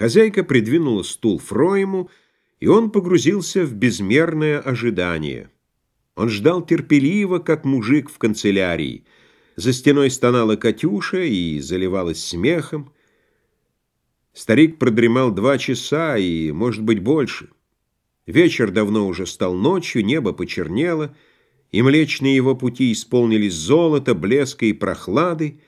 Хозяйка придвинула стул Фроему, и он погрузился в безмерное ожидание. Он ждал терпеливо, как мужик в канцелярии. За стеной стонала Катюша и заливалась смехом. Старик продремал два часа и, может быть, больше. Вечер давно уже стал ночью, небо почернело, и млечные его пути исполнились золота, блеска и прохлады.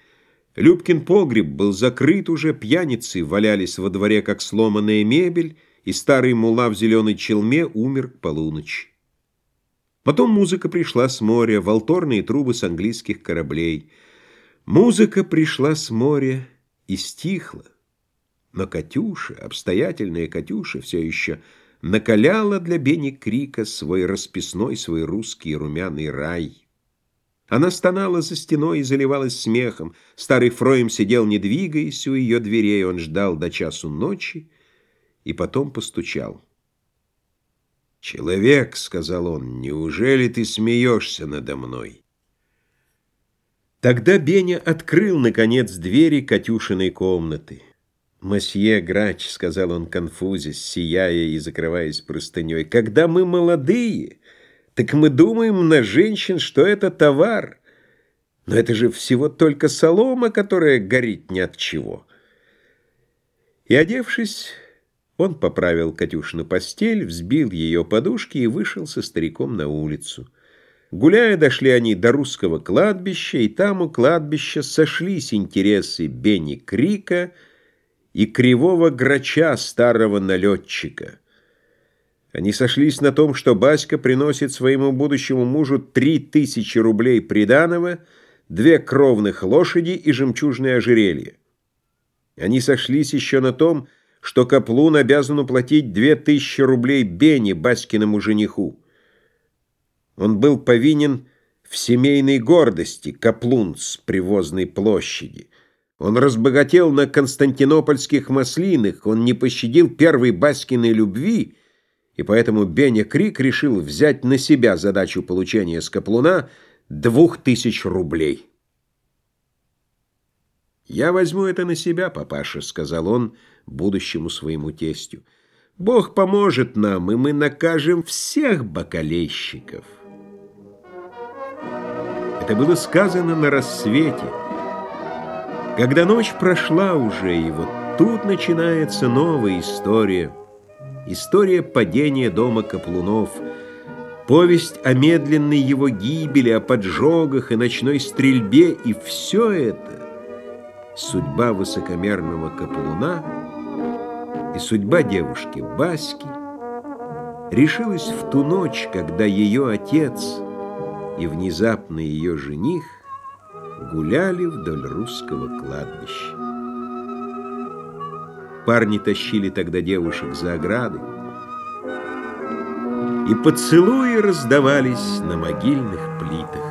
Любкин погреб был закрыт уже, пьяницы валялись во дворе, как сломанная мебель, и старый мула в зеленой челме умер к полуночи. Потом музыка пришла с моря, волторные трубы с английских кораблей. Музыка пришла с моря и стихла. Но Катюша, обстоятельная Катюша, все еще накаляла для Бени Крика свой расписной, свой русский румяный рай. Она стонала за стеной и заливалась смехом. Старый Фроем сидел, не двигаясь, у ее дверей. Он ждал до часу ночи и потом постучал. «Человек», — сказал он, — «неужели ты смеешься надо мной?» Тогда Беня открыл, наконец, двери Катюшиной комнаты. «Мосье Грач», — сказал он конфузясь, сияя и закрываясь простыней, — «когда мы молодые, так мы думаем на женщин, что это товар. Но это же всего только солома, которая горит ни от чего». И, одевшись, он поправил Катюшину постель, взбил ее подушки и вышел со стариком на улицу. Гуляя, дошли они до русского кладбища, и там у кладбища сошлись интересы Бенни Крика — и кривого грача старого налетчика. Они сошлись на том, что Баська приносит своему будущему мужу три тысячи рублей приданого, две кровных лошади и жемчужное ожерелье. Они сошлись еще на том, что Каплун обязан уплатить две тысячи рублей Бене, Баськиному жениху. Он был повинен в семейной гордости, Каплун с привозной площади. Он разбогател на константинопольских маслинах, он не пощадил первой Баськиной любви, и поэтому Беня Крик решил взять на себя задачу получения с Каплуна двух тысяч рублей. «Я возьму это на себя, папаша», — сказал он будущему своему тестю. «Бог поможет нам, и мы накажем всех бакалейщиков». Это было сказано на рассвете. Когда ночь прошла уже, и вот тут начинается новая история. История падения дома Каплунов. Повесть о медленной его гибели, о поджогах и ночной стрельбе. И все это — судьба высокомерного Каплуна и судьба девушки Баски решилась в ту ночь, когда ее отец и внезапно ее жених — гуляли вдоль русского кладбища. Парни тащили тогда девушек за ограды, и поцелуи раздавались на могильных плитах.